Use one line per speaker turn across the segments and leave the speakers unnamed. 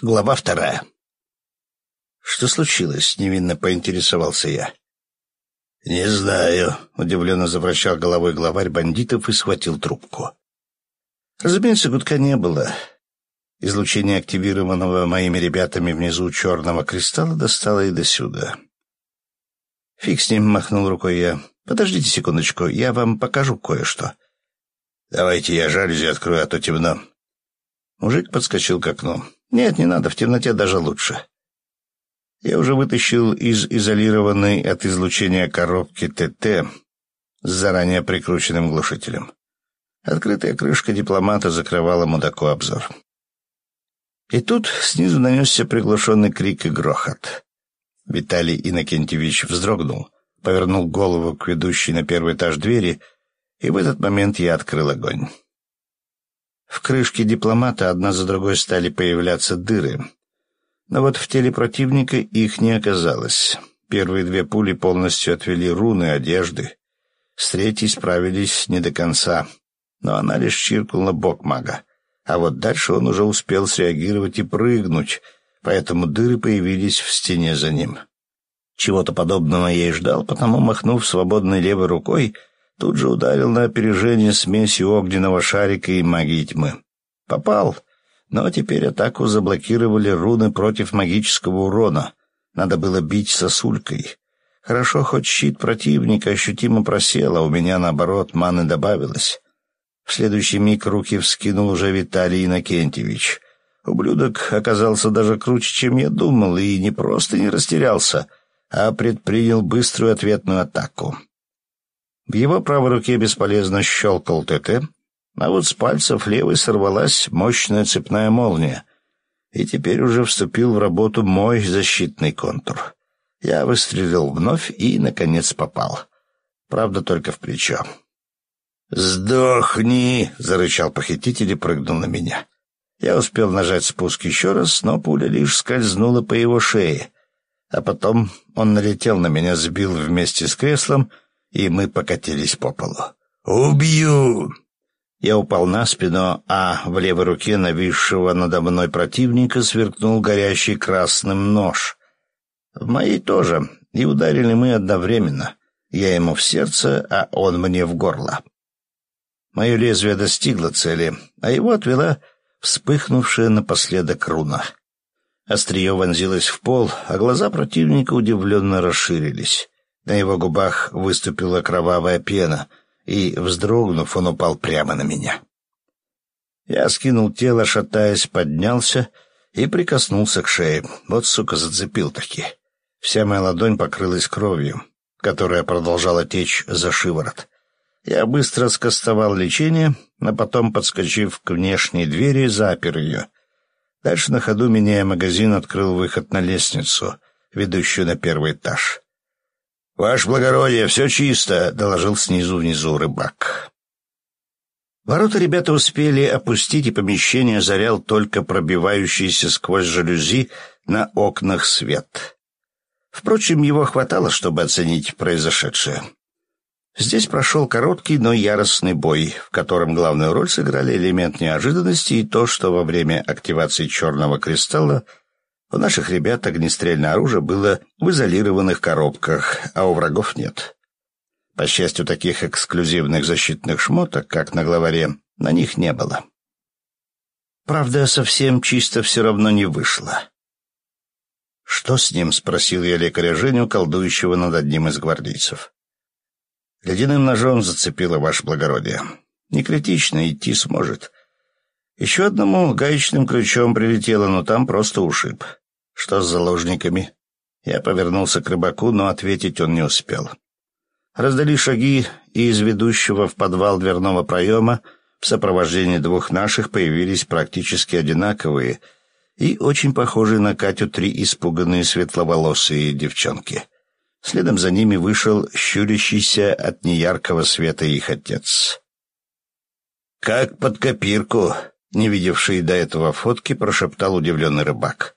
Глава вторая. «Что случилось?» — невинно поинтересовался я. «Не знаю», — удивленно завращал головой главарь бандитов и схватил трубку. Разумеется, гудка не было. Излучение активированного моими ребятами внизу черного кристалла достало и до сюда. «Фиг с ним», — махнул рукой я. «Подождите секундочку, я вам покажу кое-что». «Давайте я жалюзи открою, а то темно». Мужик подскочил к окну. Нет, не надо, в темноте даже лучше. Я уже вытащил из изолированной от излучения коробки ТТ с заранее прикрученным глушителем. Открытая крышка дипломата закрывала мудаку обзор. И тут снизу нанесся приглушенный крик и грохот. Виталий Иннокентьевич вздрогнул, повернул голову к ведущей на первый этаж двери, и в этот момент я открыл огонь. В крышке дипломата одна за другой стали появляться дыры. Но вот в теле противника их не оказалось. Первые две пули полностью отвели руны одежды. С третьей справились не до конца, но она лишь чиркнула бок мага. А вот дальше он уже успел среагировать и прыгнуть, поэтому дыры появились в стене за ним. Чего-то подобного я и ждал, потому, махнув свободной левой рукой, Тут же ударил на опережение смесью огненного шарика и магии тьмы. Попал, но теперь атаку заблокировали руны против магического урона. Надо было бить сосулькой. Хорошо, хоть щит противника ощутимо просел, а у меня, наоборот, маны добавилось. В следующий миг руки вскинул уже Виталий Иннокентьевич. Ублюдок оказался даже круче, чем я думал, и не просто не растерялся, а предпринял быструю ответную атаку. В его правой руке бесполезно щелкал ТТ, а вот с пальцев левой сорвалась мощная цепная молния, и теперь уже вступил в работу мой защитный контур. Я выстрелил вновь и, наконец, попал. Правда, только в плечо. «Сдохни!» — зарычал похититель и прыгнул на меня. Я успел нажать спуск еще раз, но пуля лишь скользнула по его шее. А потом он налетел на меня, сбил вместе с креслом — и мы покатились по полу. «Убью!» Я упал на спину, а в левой руке нависшего надо мной противника сверкнул горящий красным нож. В моей тоже, и ударили мы одновременно. Я ему в сердце, а он мне в горло. Мое лезвие достигло цели, а его отвела вспыхнувшая напоследок руна. Острие вонзилось в пол, а глаза противника удивленно расширились. На его губах выступила кровавая пена, и, вздрогнув, он упал прямо на меня. Я скинул тело, шатаясь, поднялся и прикоснулся к шее. Вот, сука, зацепил таки. Вся моя ладонь покрылась кровью, которая продолжала течь за шиворот. Я быстро скостовал лечение, а потом, подскочив к внешней двери, запер ее. Дальше на ходу, меняя магазин, открыл выход на лестницу, ведущую на первый этаж. «Ваше благородие, все чисто», — доложил снизу внизу рыбак. Ворота ребята успели опустить, и помещение зарял только пробивающийся сквозь жалюзи на окнах свет. Впрочем, его хватало, чтобы оценить произошедшее. Здесь прошел короткий, но яростный бой, в котором главную роль сыграли элемент неожиданности и то, что во время активации черного кристалла у наших ребят огнестрельное оружие было в изолированных коробках, а у врагов нет. По счастью, таких эксклюзивных защитных шмоток, как на главаре, на них не было. Правда, совсем чисто все равно не вышло. «Что с ним?» — спросил я лекаря Женю, колдующего над одним из гвардейцев. «Ледяным ножом зацепило ваше благородие. Не критично, идти сможет. Еще одному гаечным ключом прилетело, но там просто ушиб. Что с заложниками? Я повернулся к рыбаку, но ответить он не успел. Раздали шаги, и из ведущего в подвал дверного проема в сопровождении двух наших появились практически одинаковые и очень похожие на Катю три испуганные светловолосые девчонки. Следом за ними вышел щурящийся от неяркого света их отец. «Как под копирку!» Не видевший до этого фотки, прошептал удивленный рыбак.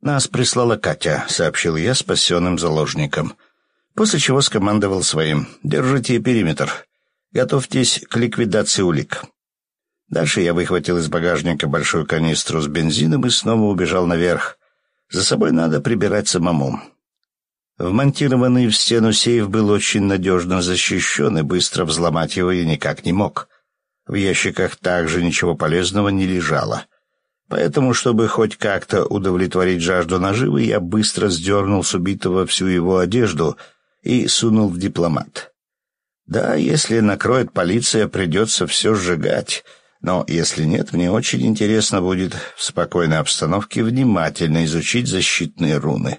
«Нас прислала Катя», — сообщил я спасенным заложникам, после чего скомандовал своим «Держите периметр. Готовьтесь к ликвидации улик». Дальше я выхватил из багажника большую канистру с бензином и снова убежал наверх. За собой надо прибирать самому. Вмонтированный в стену сейф был очень надежно защищен, и быстро взломать его я никак не мог. В ящиках также ничего полезного не лежало. Поэтому, чтобы хоть как-то удовлетворить жажду наживы, я быстро сдернул с убитого всю его одежду и сунул в дипломат. Да, если накроет полиция, придется все сжигать. Но если нет, мне очень интересно будет в спокойной обстановке внимательно изучить защитные руны.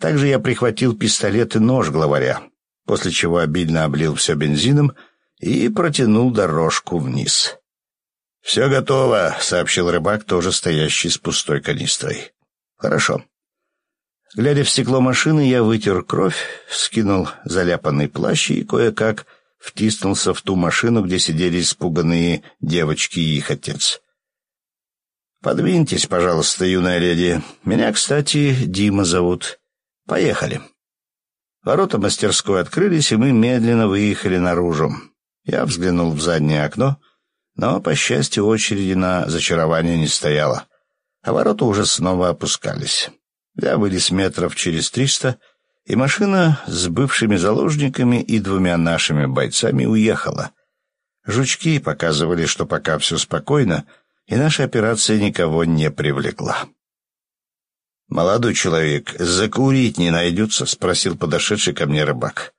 Также я прихватил пистолет и нож главаря, после чего обильно облил все бензином и протянул дорожку вниз. «Все готово», — сообщил рыбак, тоже стоящий с пустой канистрой. «Хорошо». Глядя в стекло машины, я вытер кровь, скинул заляпанный плащ и кое-как втиснулся в ту машину, где сидели испуганные девочки и их отец. «Подвиньтесь, пожалуйста, юная леди. Меня, кстати, Дима зовут. Поехали». Ворота мастерской открылись, и мы медленно выехали наружу. Я взглянул в заднее окно, но, по счастью, очереди на зачарование не стояло, а ворота уже снова опускались. Я вылез метров через триста, и машина с бывшими заложниками и двумя нашими бойцами уехала. Жучки показывали, что пока все спокойно, и наша операция никого не привлекла. «Молодой человек, закурить не найдется?» — спросил подошедший ко мне рыбак.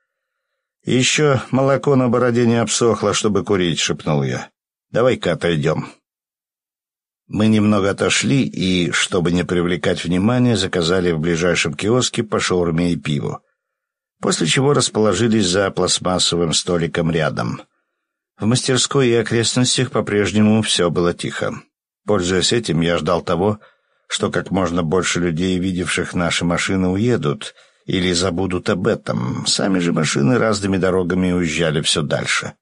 «Еще молоко на бороде не обсохло, чтобы курить», — шепнул я. «Давай-ка отойдем». Мы немного отошли и, чтобы не привлекать внимания, заказали в ближайшем киоске по шаурме и пиву. После чего расположились за пластмассовым столиком рядом. В мастерской и окрестностях по-прежнему все было тихо. Пользуясь этим, я ждал того, что как можно больше людей, видевших наши машины, уедут или забудут об этом. Сами же машины разными дорогами уезжали все дальше.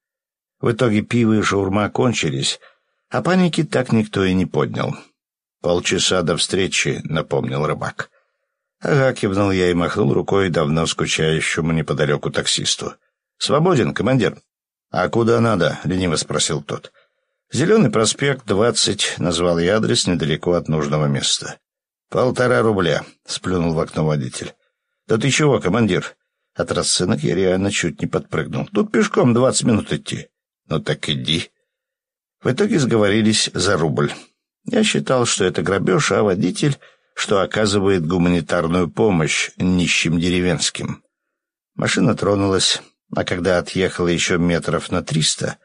В итоге пиво и шаурма кончились, а паники так никто и не поднял. «Полчаса до встречи», — напомнил рыбак. «Ага», — кивнул я и махнул рукой давно скучающему неподалеку таксисту. «Свободен, командир». «А куда надо?» — лениво спросил тот. «Зеленый проспект, двадцать», — назвал я адрес недалеко от нужного места. «Полтора рубля», — сплюнул в окно водитель. «Да ты чего, командир?» От расценок я реально чуть не подпрыгнул. «Тут пешком двадцать минут идти». «Ну так иди». В итоге сговорились за рубль. Я считал, что это грабеж, а водитель, что оказывает гуманитарную помощь нищим деревенским. Машина тронулась, а когда отъехала еще метров на триста,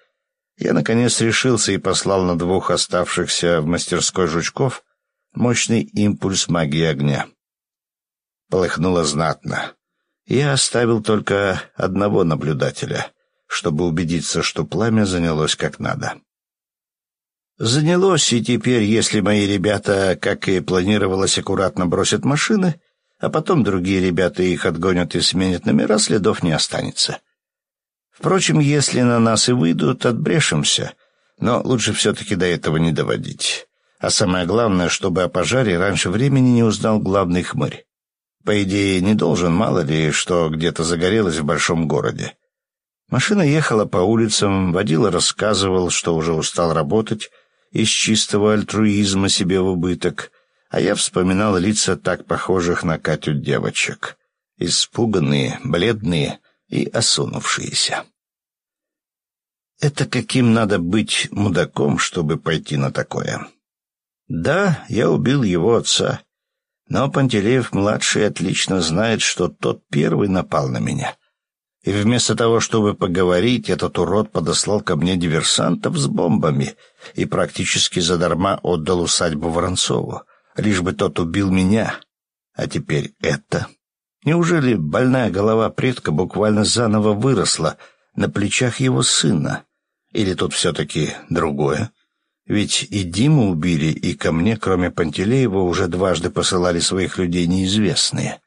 я, наконец, решился и послал на двух оставшихся в мастерской жучков мощный импульс магии огня. Полыхнуло знатно. Я оставил только одного наблюдателя, чтобы убедиться, что пламя занялось как надо. Занялось, и теперь, если мои ребята, как и планировалось, аккуратно бросят машины, а потом другие ребята их отгонят и сменят номера, следов не останется. Впрочем, если на нас и выйдут, отбрешемся, но лучше все-таки до этого не доводить. А самое главное, чтобы о пожаре раньше времени не узнал главный хмырь. По идее, не должен, мало ли, что где-то загорелось в большом городе. Машина ехала по улицам, водила рассказывал, что уже устал работать, из чистого альтруизма себе в убыток, а я вспоминал лица так похожих на Катю девочек. Испуганные, бледные и осунувшиеся. Это каким надо быть мудаком, чтобы пойти на такое? Да, я убил его отца, но Пантелеев-младший отлично знает, что тот первый напал на меня. И вместо того, чтобы поговорить, этот урод подослал ко мне диверсантов с бомбами и практически задарма отдал усадьбу Воронцову, лишь бы тот убил меня. А теперь это... Неужели больная голова предка буквально заново выросла на плечах его сына? Или тут все-таки другое? Ведь и Диму убили, и ко мне, кроме Пантелеева, уже дважды посылали своих людей неизвестные.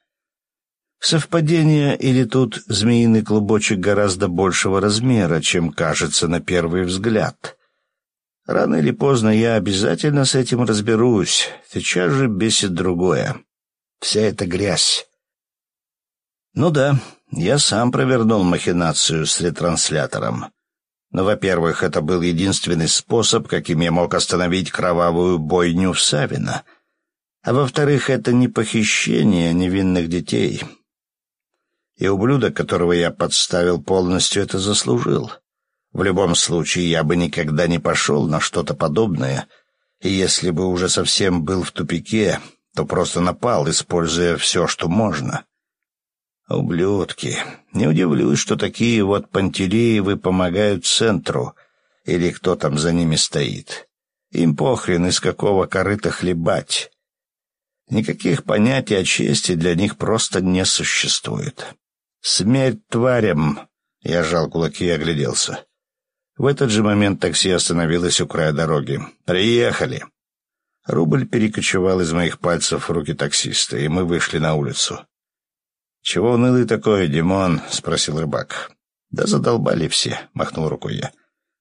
Совпадение или тут змеиный клубочек гораздо большего размера, чем кажется на первый взгляд? Рано или поздно я обязательно с этим разберусь. Сейчас же бесит другое. Вся эта грязь. Ну да, я сам провернул махинацию с ретранслятором. Но, во-первых, это был единственный способ, каким я мог остановить кровавую бойню в Савино. А во-вторых, это не похищение невинных детей. И ублюдок, которого я подставил, полностью это заслужил. В любом случае, я бы никогда не пошел на что-то подобное, и если бы уже совсем был в тупике, то просто напал, используя все, что можно. Ублюдки. Не удивлюсь, что такие вот Пантелеевы помогают центру, или кто там за ними стоит. Им похрен, из какого корыта хлебать. Никаких понятий о чести для них просто не существует. «Смерть тварям!» — я сжал кулаки и огляделся. В этот же момент такси остановилось у края дороги. «Приехали!» Рубль перекочевал из моих пальцев в руки таксиста, и мы вышли на улицу. «Чего унылый такой, Димон?» — спросил рыбак. «Да задолбали все», — махнул рукой я.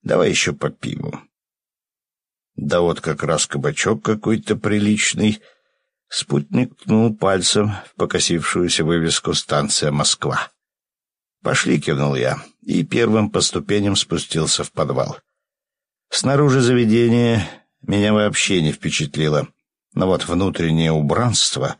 «Давай еще по пиву». «Да вот как раз кабачок какой-то приличный». Спутник ткнул пальцем в покосившуюся вывеску «Станция Москва». «Пошли», — кивнул я, и первым по ступеням спустился в подвал. Снаружи заведения меня вообще не впечатлило, но вот внутреннее убранство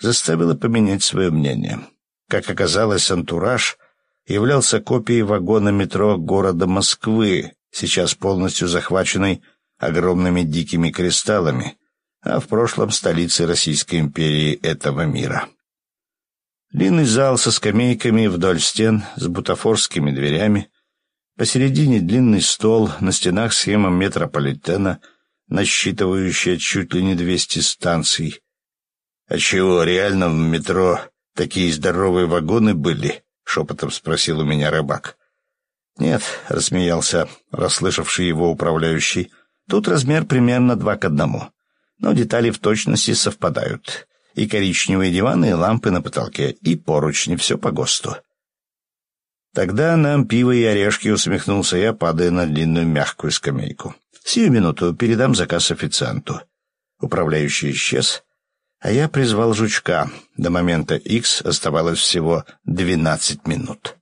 заставило поменять свое мнение. Как оказалось, антураж являлся копией вагона метро города Москвы, сейчас полностью захваченной огромными дикими кристаллами, а в прошлом столицей Российской империи этого мира. Длинный зал со скамейками вдоль стен, с бутафорскими дверями, посередине длинный стол, на стенах схема метрополитена, насчитывающая чуть ли не двести станций. А чего, реально в метро такие здоровые вагоны были?» — шепотом спросил у меня рыбак. «Нет», — рассмеялся расслышавший его управляющий, — «тут размер примерно два к одному, но детали в точности совпадают. И коричневые диваны, и лампы на потолке, и поручни, все по ГОСТу». «Тогда нам пиво и орешки», — усмехнулся я, падая на длинную мягкую скамейку. «Сию минуту передам заказ официанту». Управляющий исчез, а я призвал жучка. До момента X оставалось всего двенадцать минут.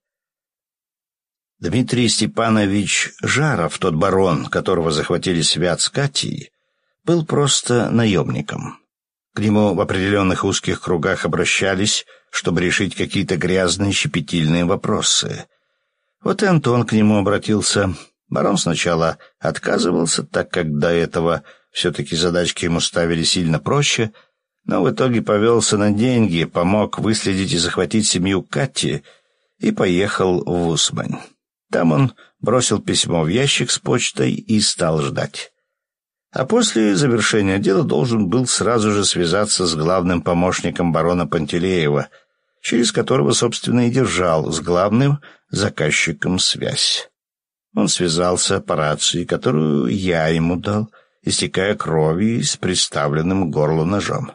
Дмитрий Степанович Жаров, тот барон, которого захватили свят с Катей, был просто наемником. К нему в определенных узких кругах обращались, чтобы решить какие-то грязные щепетильные вопросы. Вот и Антон к нему обратился. Барон сначала отказывался, так как до этого все-таки задачки ему ставили сильно проще — но в итоге повелся на деньги, помог выследить и захватить семью Кати и поехал в Усмань. Там он бросил письмо в ящик с почтой и стал ждать. А после завершения дела должен был сразу же связаться с главным помощником барона Пантелеева, через которого, собственно, и держал с главным заказчиком связь. Он связался по рации, которую я ему дал, истекая кровью с приставленным к горлу ножом.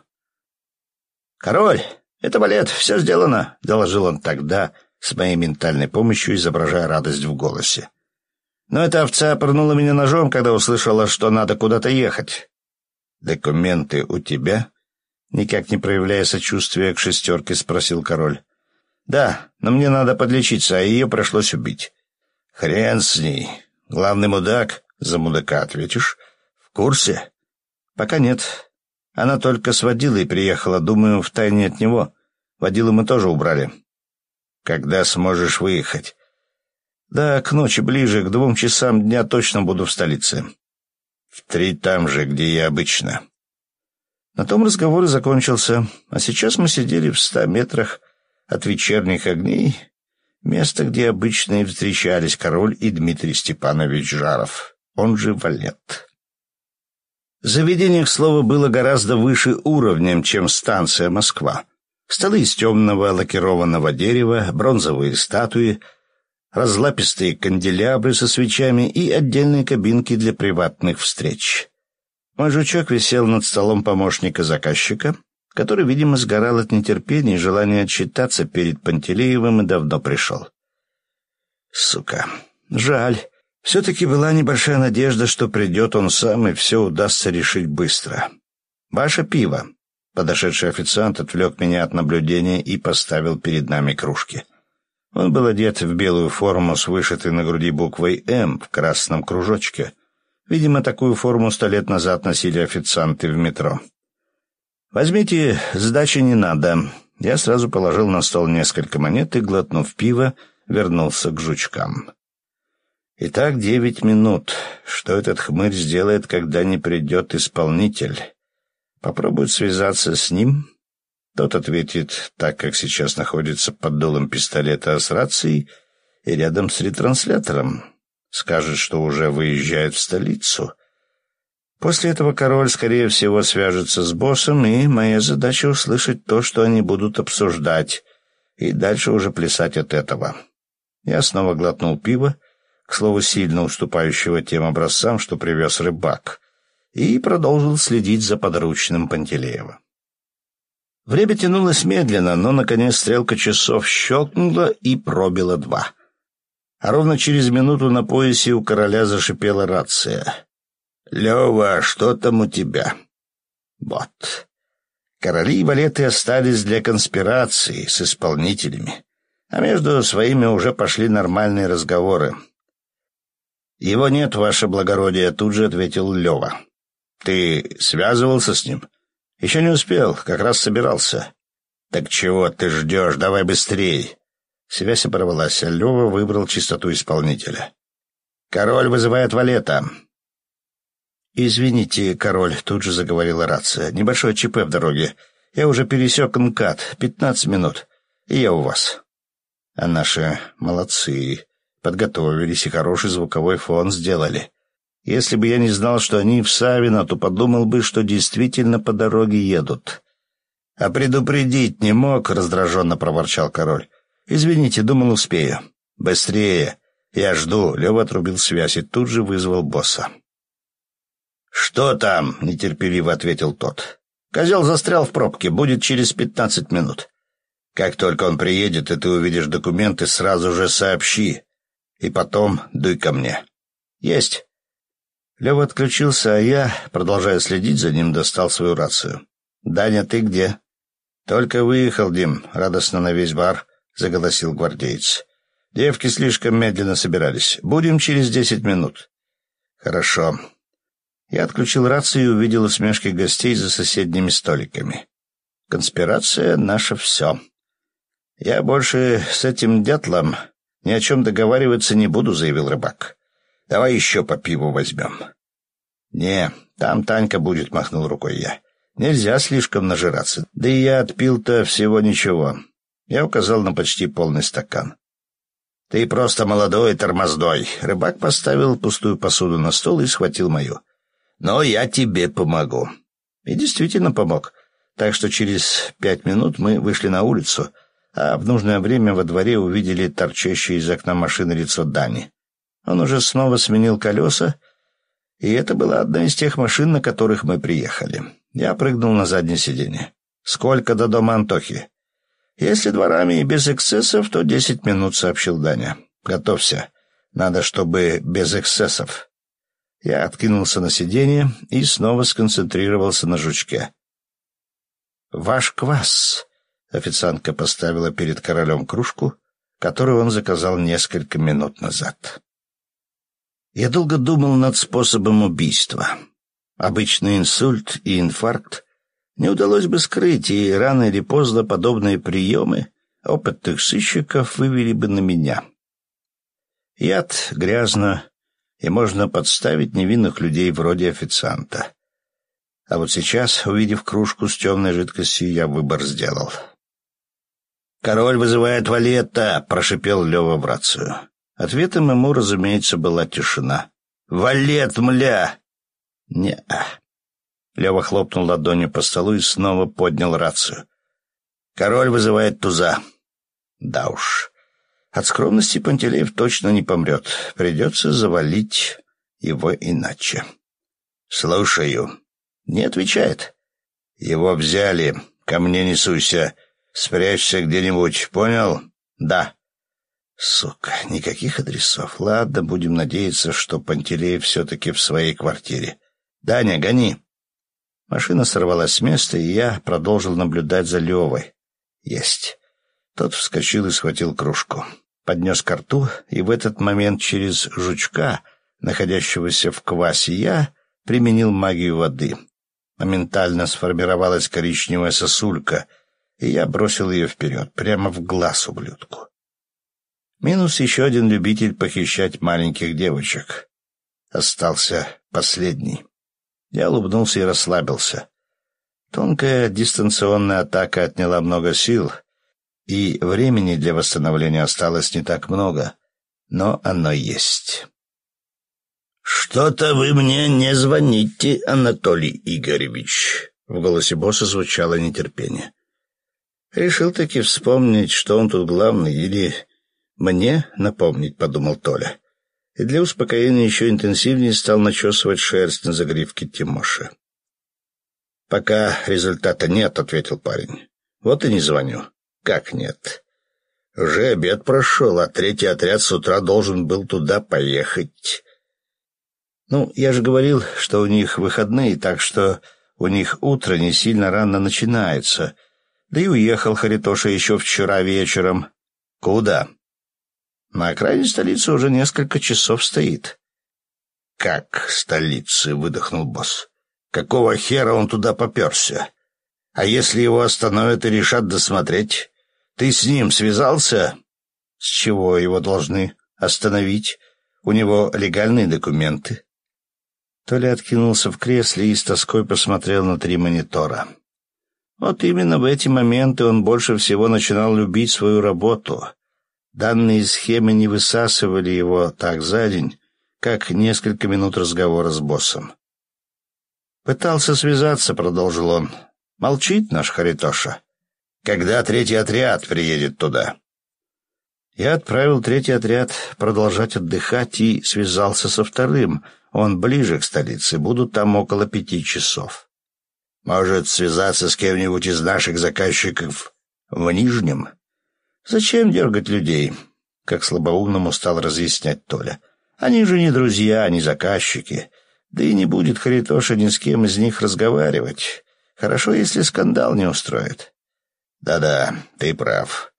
«Король, это балет, все сделано», — доложил он тогда, с моей ментальной помощью, изображая радость в голосе. «Но эта овца пырнула меня ножом, когда услышала, что надо куда-то ехать». «Документы у тебя?» Никак не проявляя сочувствия к шестерке, спросил король. «Да, но мне надо подлечиться, а ее пришлось убить». «Хрен с ней. Главный мудак. За мудака ответишь. В курсе?» «Пока нет. Она только с водилой приехала, думаю, в тайне от него. Водилу мы тоже убрали. Когда сможешь выехать? Да, к ночи ближе, к двум часам дня точно буду в столице. В три там же, где я обычно. На том разговор и закончился, а сейчас мы сидели в ста метрах от вечерних огней, место, где обычно и встречались король и Дмитрий Степанович Жаров, он же Валет. Заведение, к слову, было гораздо выше уровнем, чем станция Москва. Столы из темного лакированного дерева, бронзовые статуи, разлапистые канделябры со свечами и отдельные кабинки для приватных встреч. Мой жучок висел над столом помощника заказчика, который, видимо, сгорал от нетерпения и желания отчитаться перед Пантелеевым и давно пришел. Сука, жаль. Все-таки была небольшая надежда, что придет он сам, и все удастся решить быстро. «Ваше пиво!» Подошедший официант отвлек меня от наблюдения и поставил перед нами кружки. Он был одет в белую форму с вышитой на груди буквой «М» в красном кружочке. Видимо, такую форму сто лет назад носили официанты в метро. «Возьмите, сдачи не надо». Я сразу положил на стол несколько монет и, глотнув пиво, вернулся к жучкам. Итак, девять минут. Что этот хмырь сделает, когда не придет исполнитель? Попробует связаться с ним? Тот ответит, так как сейчас находится под дулом пистолета с рацией и рядом с ретранслятором. Скажет, что уже выезжает в столицу. После этого король, скорее всего, свяжется с боссом, и моя задача услышать то, что они будут обсуждать, и дальше уже плясать от этого. Я снова глотнул пиво, к слову, сильно уступающего тем образцам, что привез рыбак, и продолжил следить за подручным Пантелеева. Время тянулось медленно, но, наконец, стрелка часов щелкнула и пробила два. А ровно через минуту на поясе у короля зашипела рация. «Лева, что там у тебя?» «Вот. Короли и валеты остались для конспирации с исполнителями, а между своими уже пошли нормальные разговоры. «Его нет, ваше благородие», — тут же ответил Лева. «Ты связывался с ним?» «Еще не успел, как раз собирался». «Так чего ты ждешь? Давай быстрей!» Связь оборвалась, а Лева выбрал чистоту исполнителя. «Король вызывает валета». «Извините, король», — тут же заговорила рация. «Небольшое ЧП в дороге. Я уже пересек МКАД. Пятнадцать минут. И я у вас». «А наши молодцы. Подготовились и хороший звуковой фон сделали. Если бы я не знал, что они в Савино, то подумал бы, что действительно по дороге едут. — А предупредить не мог, — раздраженно проворчал король. — Извините, думал, успею. — Быстрее. Я жду. Лева отрубил связь и тут же вызвал босса. — Что там? — нетерпеливо ответил тот. — Козел застрял в пробке. Будет через пятнадцать минут. Как только он приедет, и ты увидишь документы, сразу же сообщи. И потом дуй ко мне. Есть. Лева отключился, а я, продолжая следить за ним, достал свою рацию. «Даня, ты где?» «Только выехал, Дим», — радостно на весь бар заголосил гвардеец. «Девки слишком медленно собирались. Будем через десять минут». «Хорошо». Я отключил рацию и увидел усмешки гостей за соседними столиками. «Конспирация — наше все. Я больше с этим дятлом «Ни о чем договариваться не буду», — заявил рыбак. «Давай еще по пиву возьмем». «Не, там Танька будет», — махнул рукой я. «Нельзя слишком нажираться. Да и я отпил-то всего ничего». Я указал на почти полный стакан. «Ты просто молодой тормоздой». Рыбак поставил пустую посуду на стол и схватил мою. «Но я тебе помогу». И действительно помог. Так что через пять минут мы вышли на улицу — а в нужное время во дворе увидели торчащее из окна машины лицо Дани. Он уже снова сменил колеса, и это была одна из тех машин, на которых мы приехали. Я прыгнул на заднее сиденье. «Сколько до дома Антохи?» «Если дворами и без эксцессов, то десять минут», — сообщил Даня. «Готовься. Надо, чтобы без эксцессов». Я откинулся на сиденье и снова сконцентрировался на жучке. «Ваш квас», Официантка поставила перед королем кружку, которую он заказал несколько минут назад. Я долго думал над способом убийства. Обычный инсульт и инфаркт не удалось бы скрыть, и рано или поздно подобные приемы опытных сыщиков вывели бы на меня. Яд грязно, и можно подставить невинных людей вроде официанта. А вот сейчас, увидев кружку с темной жидкостью, я выбор сделал. «Король вызывает Валета!» — прошипел Лева в рацию. Ответом ему, разумеется, была тишина. «Валет, мля!» «Не-а». Лева хлопнул ладонью по столу и снова поднял рацию. «Король вызывает туза». «Да уж. От скромности Пантелеев точно не помрет. Придется завалить его иначе». «Слушаю». «Не отвечает». «Его взяли. Ко мне не суйся». Спрячься где-нибудь, понял? Да. Сука, никаких адресов. Ладно, будем надеяться, что Пантелеев все-таки в своей квартире. Даня, гони. Машина сорвалась с места, и я продолжил наблюдать за Левой. Есть. Тот вскочил и схватил кружку. поднес ко рту, и в этот момент через жучка, находящегося в квасе я, применил магию воды. Моментально сформировалась коричневая сосулька, и я бросил ее вперед, прямо в глаз ублюдку. Минус еще один любитель похищать маленьких девочек. Остался последний. Я улыбнулся и расслабился. Тонкая дистанционная атака отняла много сил, и времени для восстановления осталось не так много, но оно есть. «Что-то вы мне не звоните, Анатолий Игоревич», — в голосе босса звучало нетерпение. «Решил таки вспомнить, что он тут главный, или мне напомнить», — подумал Толя. И для успокоения еще интенсивнее стал начесывать шерсть на загривке Тимоши. «Пока результата нет», — ответил парень. «Вот и не звоню». «Как нет?» «Уже обед прошел, а третий отряд с утра должен был туда поехать». «Ну, я же говорил, что у них выходные, так что у них утро не сильно рано начинается. Да и уехал Харитоша еще вчера вечером». «Куда?» «На окраине столицы уже несколько часов стоит». «Как столицы?» — выдохнул босс. Какого хера он туда поперся? А если его остановят и решат досмотреть? Ты с ним связался? С чего его должны остановить? У него легальные документы. Толя откинулся в кресле и с тоской посмотрел на три монитора. Вот именно в эти моменты он больше всего начинал любить свою работу. Данные схемы не высасывали его так за день, как несколько минут разговора с боссом. «Пытался связаться», — продолжил он. «Молчит наш Харитоша. Когда третий отряд приедет туда?» Я отправил третий отряд продолжать отдыхать и связался со вторым. Он ближе к столице, будут там около пяти часов. Может, связаться с кем-нибудь из наших заказчиков в Нижнем? Зачем дергать людей? Как слабоумному стал разъяснять Толя. Они же не друзья, не заказчики. Да и не будет Харитоша ни с кем из них разговаривать. Хорошо, если скандал не устроит. Да-да, ты прав.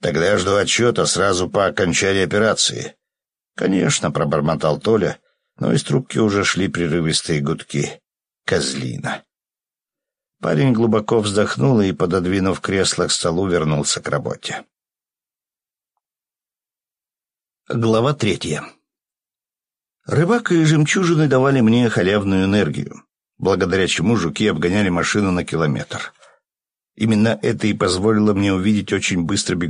Тогда жду отчета сразу по окончании операции. Конечно, пробормотал Толя, но из трубки уже шли прерывистые гудки. Козлина. Парень глубоко вздохнул и, пододвинув кресло к столу, вернулся к работе. Глава третья. Рыбак и жемчужины давали мне халявную энергию, благодаря чему жуки обгоняли машину на километр. Именно это и позволило мне увидеть очень быстро бегущую